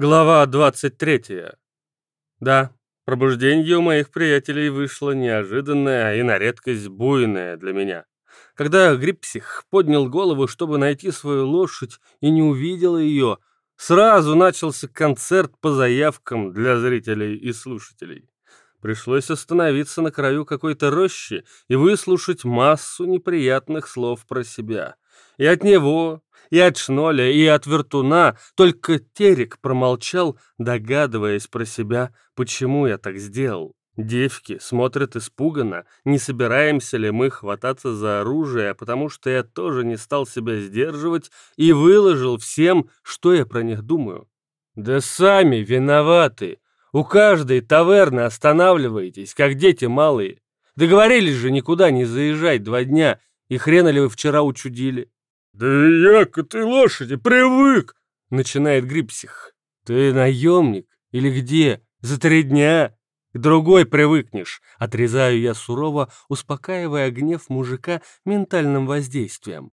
Глава 23. Да, пробуждение у моих приятелей вышло неожиданное и на редкость буйное для меня. Когда Грипсих поднял голову, чтобы найти свою лошадь, и не увидел ее, сразу начался концерт по заявкам для зрителей и слушателей. Пришлось остановиться на краю какой-то рощи и выслушать массу неприятных слов про себя. И от него, и от Шноля, и от Вертуна, только Терек промолчал, догадываясь про себя, почему я так сделал. Девки смотрят испуганно, не собираемся ли мы хвататься за оружие, потому что я тоже не стал себя сдерживать и выложил всем, что я про них думаю. Да сами виноваты. У каждой таверны останавливаетесь, как дети малые. Договорились же никуда не заезжать два дня, и хрена ли вы вчера учудили? «Да я к этой лошади привык!» — начинает Грипсих. «Ты наемник? Или где? За три дня? К другой привыкнешь!» — отрезаю я сурово, успокаивая гнев мужика ментальным воздействием.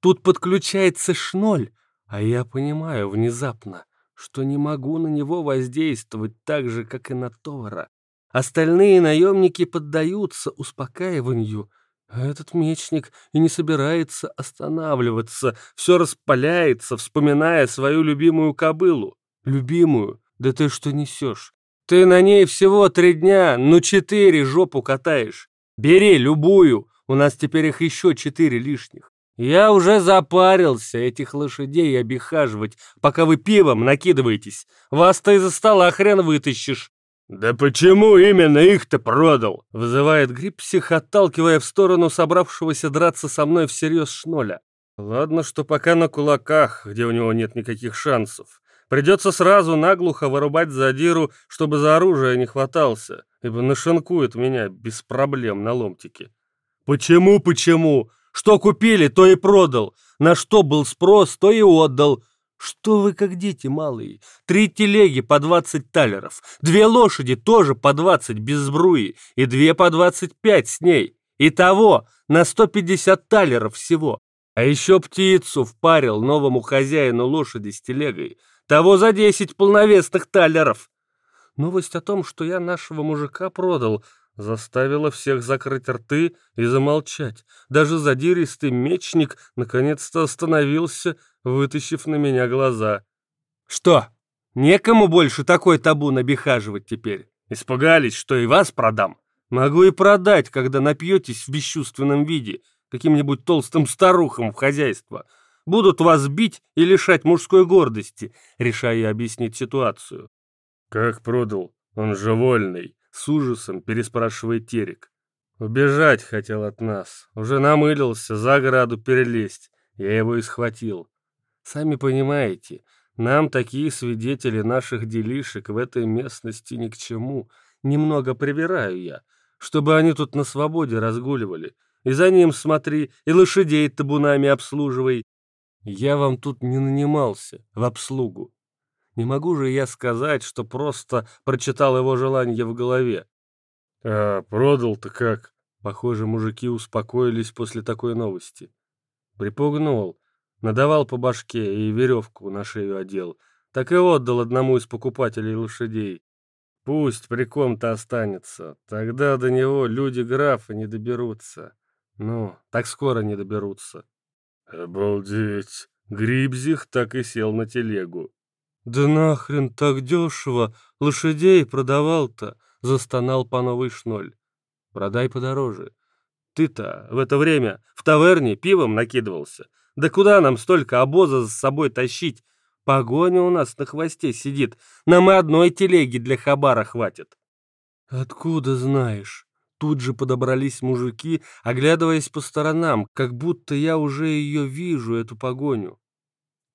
Тут подключается шноль, а я понимаю внезапно, что не могу на него воздействовать так же, как и на Тора. Остальные наемники поддаются успокаиванию — этот мечник и не собирается останавливаться, все распаляется, вспоминая свою любимую кобылу. Любимую? Да ты что несешь? Ты на ней всего три дня, ну четыре жопу катаешь. Бери любую, у нас теперь их еще четыре лишних. Я уже запарился этих лошадей обихаживать, пока вы пивом накидываетесь. Вас-то из-за стола хрен вытащишь. «Да почему именно их-то продал?» — вызывает Грипсих, отталкивая в сторону собравшегося драться со мной всерьез шноля. Ладно, что пока на кулаках, где у него нет никаких шансов. Придется сразу наглухо вырубать задиру, чтобы за оружие не хватался, ибо нашинкует меня без проблем на ломтике. «Почему, почему? Что купили, то и продал. На что был спрос, то и отдал. Что вы как дети малые? Три телеги по двадцать талеров, две лошади тоже по двадцать без сбруи и две по двадцать пять с ней. Итого на сто пятьдесят талеров всего. А еще птицу впарил новому хозяину лошади с телегой. Того за десять полновесных талеров. Новость о том, что я нашего мужика продал, заставила всех закрыть рты и замолчать. Даже задиристый мечник наконец-то остановился вытащив на меня глаза. «Что, некому больше такой табу набихаживать теперь? Испугались, что и вас продам? Могу и продать, когда напьетесь в бесчувственном виде каким-нибудь толстым старухам в хозяйство. Будут вас бить и лишать мужской гордости, решая объяснить ситуацию». «Как продал? Он же вольный», — с ужасом переспрашивает Терек. Убежать хотел от нас. Уже намылился, за ограду перелезть. Я его и схватил. Сами понимаете, нам такие свидетели наших делишек в этой местности ни к чему. Немного прибираю я, чтобы они тут на свободе разгуливали. И за ним смотри, и лошадей табунами обслуживай. Я вам тут не нанимался в обслугу. Не могу же я сказать, что просто прочитал его желание в голове. А продал-то как? Похоже, мужики успокоились после такой новости. Припугнул. Надавал по башке и веревку на шею одел. Так и отдал одному из покупателей лошадей. Пусть при ком-то останется. Тогда до него люди графа не доберутся. Ну, так скоро не доберутся. Обалдеть. Грибзих так и сел на телегу. Да нахрен так дешево. Лошадей продавал-то. Застонал по новый шноль. Продай подороже. Ты-то в это время в таверне пивом накидывался. Да куда нам столько обоза за собой тащить? Погоня у нас на хвосте сидит. Нам и одной телеги для хабара хватит. Откуда знаешь? Тут же подобрались мужики, оглядываясь по сторонам, как будто я уже ее вижу, эту погоню.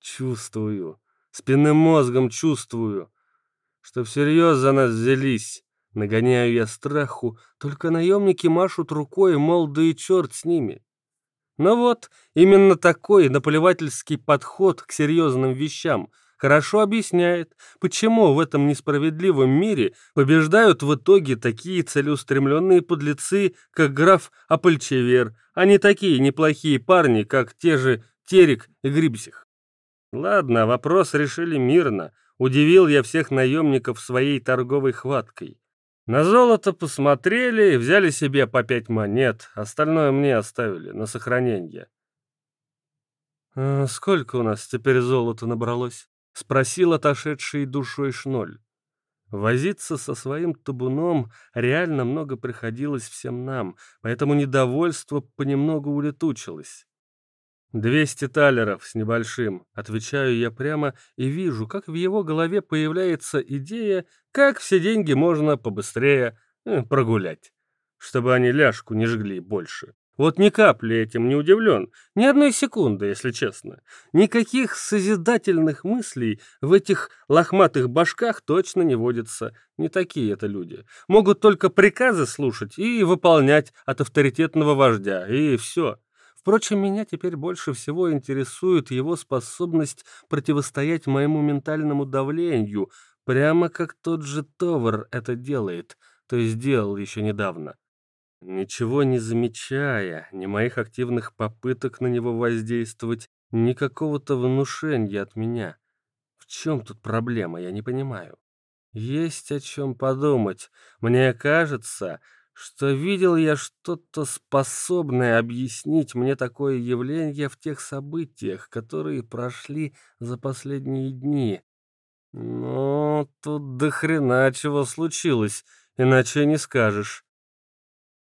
Чувствую, спинным мозгом чувствую, что всерьез за нас взялись. Нагоняю я страху, только наемники машут рукой, мол, да и черт с ними. Но вот именно такой наплевательский подход к серьезным вещам хорошо объясняет, почему в этом несправедливом мире побеждают в итоге такие целеустремленные подлецы, как граф Апольчевер, а не такие неплохие парни, как те же Терек и Грибсих. Ладно, вопрос решили мирно. Удивил я всех наемников своей торговой хваткой. На золото посмотрели и взяли себе по пять монет, остальное мне оставили на сохранение. «А «Сколько у нас теперь золота набралось?» — спросил отошедший душой Шноль. Возиться со своим табуном реально много приходилось всем нам, поэтому недовольство понемногу улетучилось. «Двести талеров с небольшим», — отвечаю я прямо и вижу, как в его голове появляется идея, как все деньги можно побыстрее э, прогулять, чтобы они ляжку не жгли больше. Вот ни капли этим не удивлен, ни одной секунды, если честно. Никаких созидательных мыслей в этих лохматых башках точно не водится. Не такие это люди. Могут только приказы слушать и выполнять от авторитетного вождя, и все. Впрочем, меня теперь больше всего интересует его способность противостоять моему ментальному давлению, прямо как тот же Товар это делает, то есть делал еще недавно. Ничего не замечая, ни моих активных попыток на него воздействовать, ни какого-то внушения от меня. В чем тут проблема, я не понимаю. Есть о чем подумать. Мне кажется, что видел я что-то способное объяснить мне такое явление в тех событиях, которые прошли за последние дни. Но тут до хрена чего случилось, иначе не скажешь.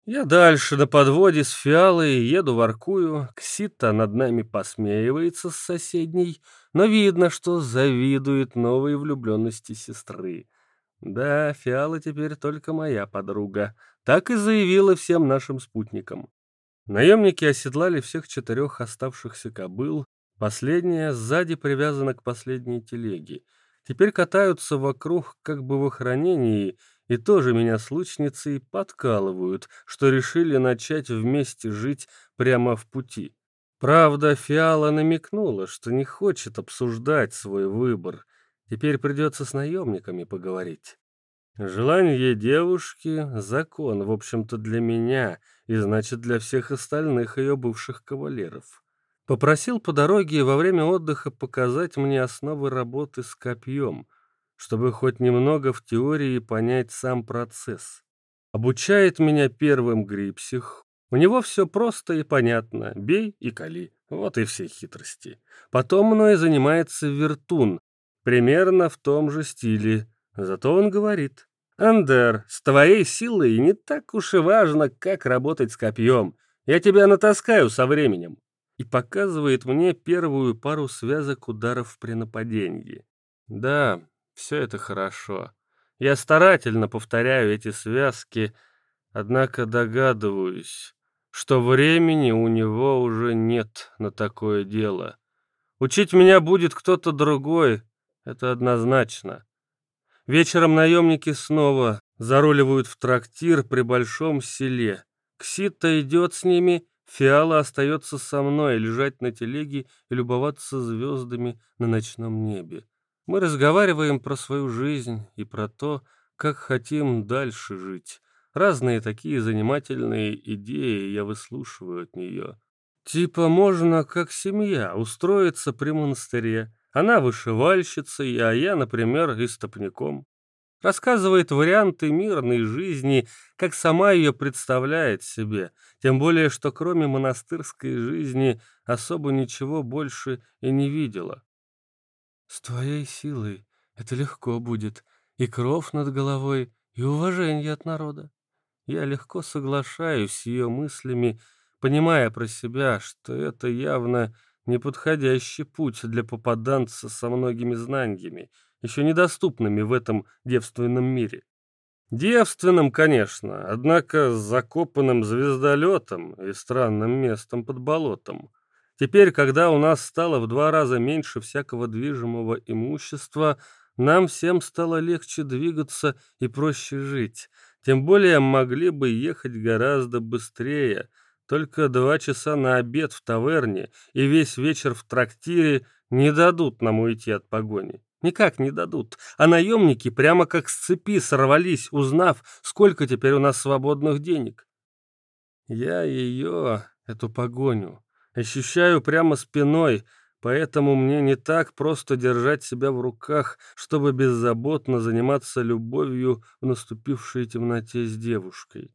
Я дальше на подводе с фиалой еду в Аркую. Ксита над нами посмеивается с соседней, но видно, что завидует новой влюбленности сестры. Да, Фиала теперь только моя подруга. Так и заявила всем нашим спутникам. Наемники оседлали всех четырех оставшихся кобыл. Последняя сзади привязана к последней телеге. Теперь катаются вокруг, как бы в охранении, и тоже меня с лучницей подкалывают, что решили начать вместе жить прямо в пути. Правда, Фиала намекнула, что не хочет обсуждать свой выбор. Теперь придется с наемниками поговорить. Желание девушки — закон, в общем-то, для меня и, значит, для всех остальных ее бывших кавалеров. Попросил по дороге во время отдыха показать мне основы работы с копьем — чтобы хоть немного в теории понять сам процесс. Обучает меня первым грипсих. У него все просто и понятно. Бей и кали. Вот и все хитрости. Потом мной занимается Вертун. Примерно в том же стиле. Зато он говорит. «Андер, с твоей силой не так уж и важно, как работать с копьем. Я тебя натаскаю со временем». И показывает мне первую пару связок ударов при нападении. Да, все это хорошо. Я старательно повторяю эти связки, однако догадываюсь, что времени у него уже нет на такое дело. Учить меня будет кто-то другой, это однозначно. Вечером наемники снова заруливают в трактир при большом селе. Ксита идет с ними, Фиала остается со мной, лежать на телеге и любоваться звездами на ночном небе. Мы разговариваем про свою жизнь и про то, как хотим дальше жить. Разные такие занимательные идеи я выслушиваю от нее. Типа можно, как семья, устроиться при монастыре. Она вышивальщицей, а я, например, истопником. Рассказывает варианты мирной жизни, как сама ее представляет себе, тем более, что кроме монастырской жизни особо ничего больше и не видела. С твоей силой это легко будет. И кров над головой, и уважение от народа. Я легко соглашаюсь с ее мыслями, понимая про себя, что это явно неподходящий путь для попаданца со многими знаниями, еще недоступными в этом девственном мире. Девственным, конечно, однако с закопанным звездолетом и странным местом под болотом. Теперь, когда у нас стало в два раза меньше всякого движимого имущества, нам всем стало легче двигаться и проще жить. Тем более могли бы ехать гораздо быстрее. Только два часа на обед в таверне и весь вечер в трактире не дадут нам уйти от погони. Никак не дадут. А наемники прямо как с цепи сорвались, узнав, сколько теперь у нас свободных денег. Я ее, эту погоню, Ощущаю прямо спиной, поэтому мне не так просто держать себя в руках, чтобы беззаботно заниматься любовью в наступившей темноте с девушкой.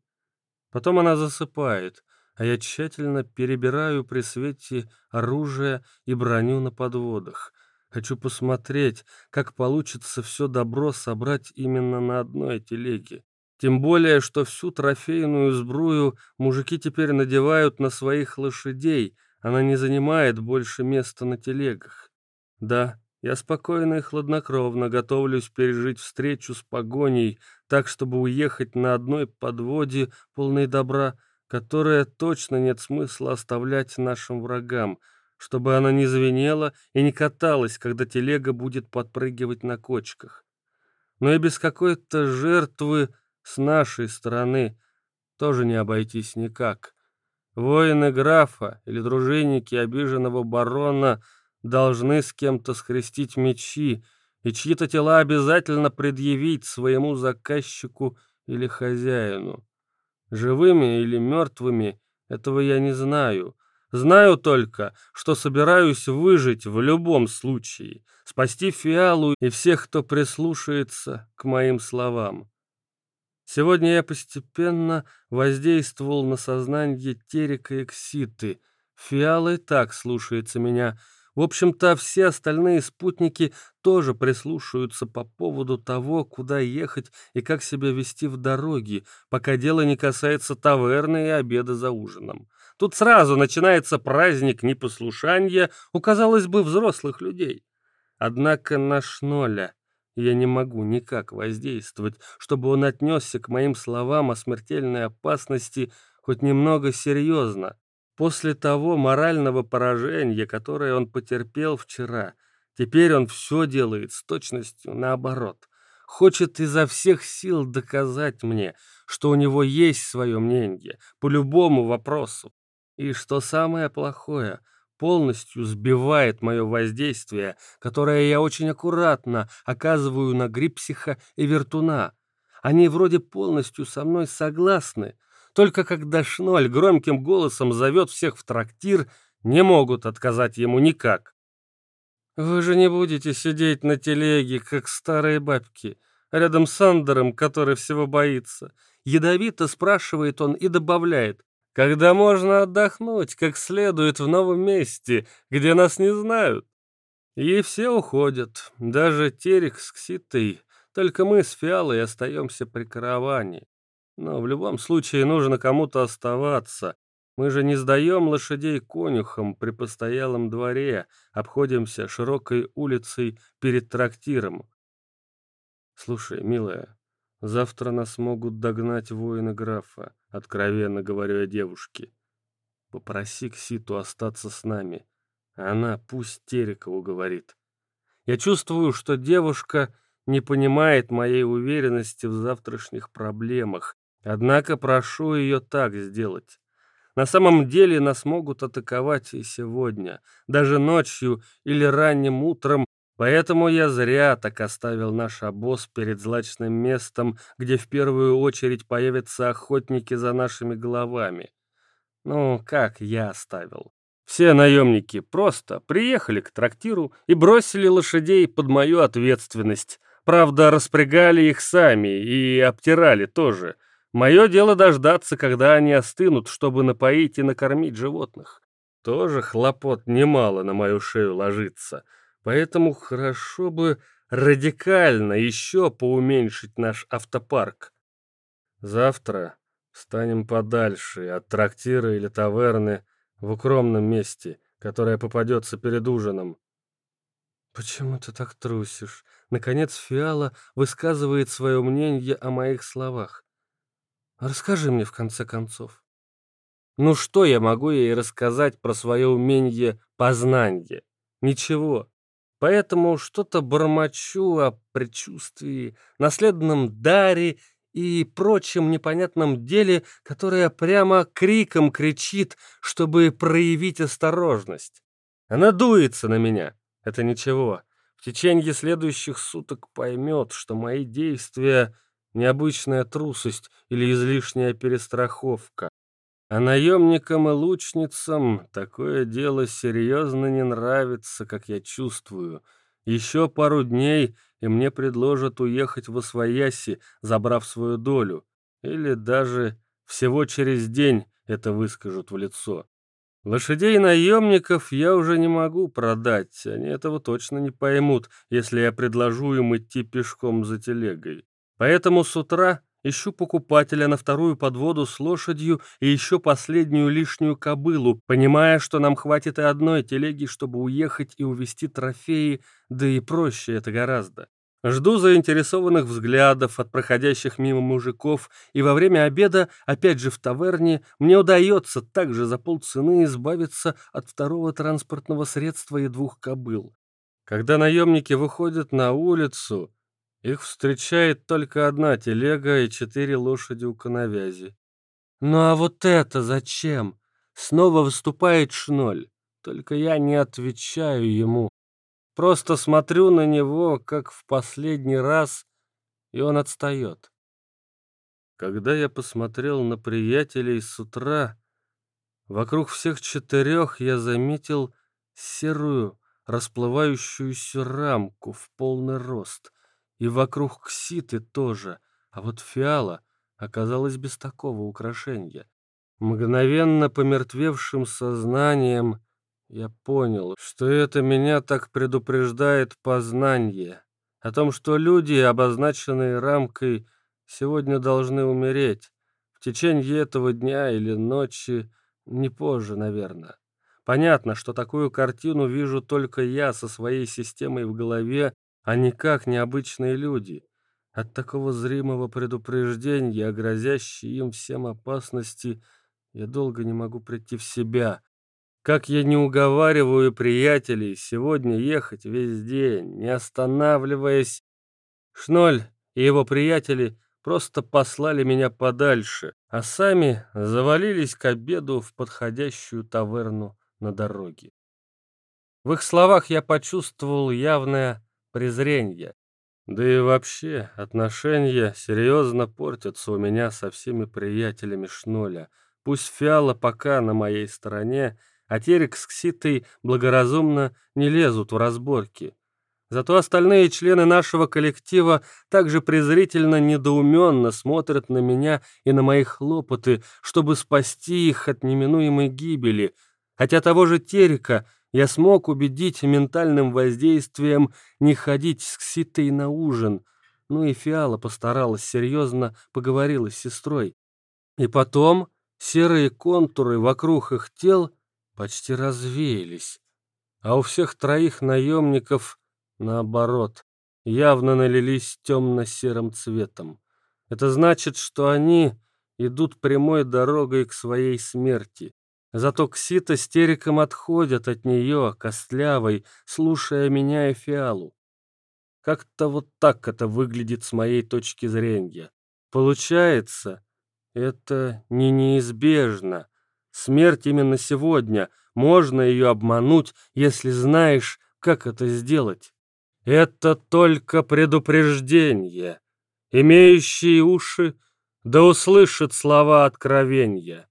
Потом она засыпает, а я тщательно перебираю при свете оружие и броню на подводах. Хочу посмотреть, как получится все добро собрать именно на одной телеге. Тем более, что всю трофейную сбрую мужики теперь надевают на своих лошадей, она не занимает больше места на телегах. Да, я спокойно и хладнокровно готовлюсь пережить встречу с погоней, так, чтобы уехать на одной подводе полной добра, которое точно нет смысла оставлять нашим врагам, чтобы она не звенела и не каталась, когда телега будет подпрыгивать на кочках. Но и без какой-то жертвы с нашей стороны тоже не обойтись никак. Воины графа или дружинники обиженного барона должны с кем-то скрестить мечи и чьи-то тела обязательно предъявить своему заказчику или хозяину. Живыми или мертвыми, этого я не знаю. Знаю только, что собираюсь выжить в любом случае, спасти Фиалу и всех, кто прислушается к моим словам. Сегодня я постепенно воздействовал на сознание Терека и Кситы. Фиала и так слушается меня. В общем-то, все остальные спутники тоже прислушаются по поводу того, куда ехать и как себя вести в дороге, пока дело не касается таверны и обеда за ужином. Тут сразу начинается праздник непослушания у, казалось бы, взрослых людей. Однако наш Ноля я не могу никак воздействовать, чтобы он отнесся к моим словам о смертельной опасности хоть немного серьезно. После того морального поражения, которое он потерпел вчера, теперь он все делает с точностью наоборот. Хочет изо всех сил доказать мне, что у него есть свое мнение по любому вопросу. И что самое плохое — полностью сбивает мое воздействие, которое я очень аккуратно оказываю на Грипсиха и Вертуна. Они вроде полностью со мной согласны, только когда Шноль громким голосом зовет всех в трактир, не могут отказать ему никак. «Вы же не будете сидеть на телеге, как старые бабки, рядом с Андером, который всего боится?» Ядовито спрашивает он и добавляет когда можно отдохнуть как следует в новом месте, где нас не знают. И все уходят, даже Терек с Кситой, только мы с Фиалой остаемся при караване. Но в любом случае нужно кому-то оставаться. Мы же не сдаем лошадей конюхам при постоялом дворе, обходимся широкой улицей перед трактиром. Слушай, милая, Завтра нас могут догнать воины графа, откровенно говорю я девушке. Попроси Кситу остаться с нами. Она пусть Терекову говорит. Я чувствую, что девушка не понимает моей уверенности в завтрашних проблемах, однако прошу ее так сделать. На самом деле нас могут атаковать и сегодня, даже ночью или ранним утром, Поэтому я зря так оставил наш обоз перед злачным местом, где в первую очередь появятся охотники за нашими головами. Ну, как я оставил? Все наемники просто приехали к трактиру и бросили лошадей под мою ответственность. Правда, распрягали их сами и обтирали тоже. Мое дело дождаться, когда они остынут, чтобы напоить и накормить животных. Тоже хлопот немало на мою шею ложится. Поэтому хорошо бы радикально еще поуменьшить наш автопарк. Завтра станем подальше от трактира или таверны в укромном месте, которое попадется перед ужином. «Почему ты так трусишь?» Наконец Фиала высказывает свое мнение о моих словах. «Расскажи мне, в конце концов». Ну что я могу ей рассказать про свое умение познания? Ничего. Поэтому что-то бормочу о предчувствии, наследном даре и прочем непонятном деле, которое прямо криком кричит, чтобы проявить осторожность. Она дуется на меня. Это ничего. В течение следующих суток поймет, что мои действия — необычная трусость или излишняя перестраховка. А наемникам и лучницам такое дело серьезно не нравится, как я чувствую. Еще пару дней, и мне предложат уехать в Освояси, забрав свою долю. Или даже всего через день это выскажут в лицо. Лошадей наемников я уже не могу продать, они этого точно не поймут, если я предложу им идти пешком за телегой. Поэтому с утра Ищу покупателя на вторую подводу с лошадью и еще последнюю лишнюю кобылу, понимая, что нам хватит и одной телеги, чтобы уехать и увезти трофеи, да и проще это гораздо. Жду заинтересованных взглядов от проходящих мимо мужиков, и во время обеда, опять же в таверне, мне удается также за полцены избавиться от второго транспортного средства и двух кобыл. Когда наемники выходят на улицу, их встречает только одна телега и четыре лошади у коновязи. Ну а вот это зачем? Снова выступает Шноль. Только я не отвечаю ему. Просто смотрю на него, как в последний раз, и он отстает. Когда я посмотрел на приятелей с утра, вокруг всех четырех я заметил серую, расплывающуюся рамку в полный рост — и вокруг кситы тоже, а вот фиала оказалась без такого украшения. Мгновенно помертвевшим сознанием я понял, что это меня так предупреждает познание о том, что люди, обозначенные рамкой, сегодня должны умереть в течение этого дня или ночи, не позже, наверное. Понятно, что такую картину вижу только я со своей системой в голове а никак не обычные люди. От такого зримого предупреждения, о грозящей им всем опасности, я долго не могу прийти в себя. Как я не уговариваю приятелей сегодня ехать весь день, не останавливаясь. Шноль и его приятели просто послали меня подальше, а сами завалились к обеду в подходящую таверну на дороге. В их словах я почувствовал явное презрения. Да и вообще, отношения серьезно портятся у меня со всеми приятелями Шноля. Пусть Фиала пока на моей стороне, а Терек с Кситой благоразумно не лезут в разборки. Зато остальные члены нашего коллектива также презрительно, недоуменно смотрят на меня и на мои хлопоты, чтобы спасти их от неминуемой гибели. Хотя того же Терека я смог убедить ментальным воздействием не ходить с Кситой на ужин. Ну и Фиала постаралась, серьезно поговорила с сестрой. И потом серые контуры вокруг их тел почти развеялись. А у всех троих наемников, наоборот, явно налились темно-серым цветом. Это значит, что они идут прямой дорогой к своей смерти. Зато Ксита с Териком отходят от нее, костлявой, слушая меня и Фиалу. Как-то вот так это выглядит с моей точки зрения. Получается, это не неизбежно. Смерть именно сегодня. Можно ее обмануть, если знаешь, как это сделать. Это только предупреждение. Имеющие уши да услышат слова откровения.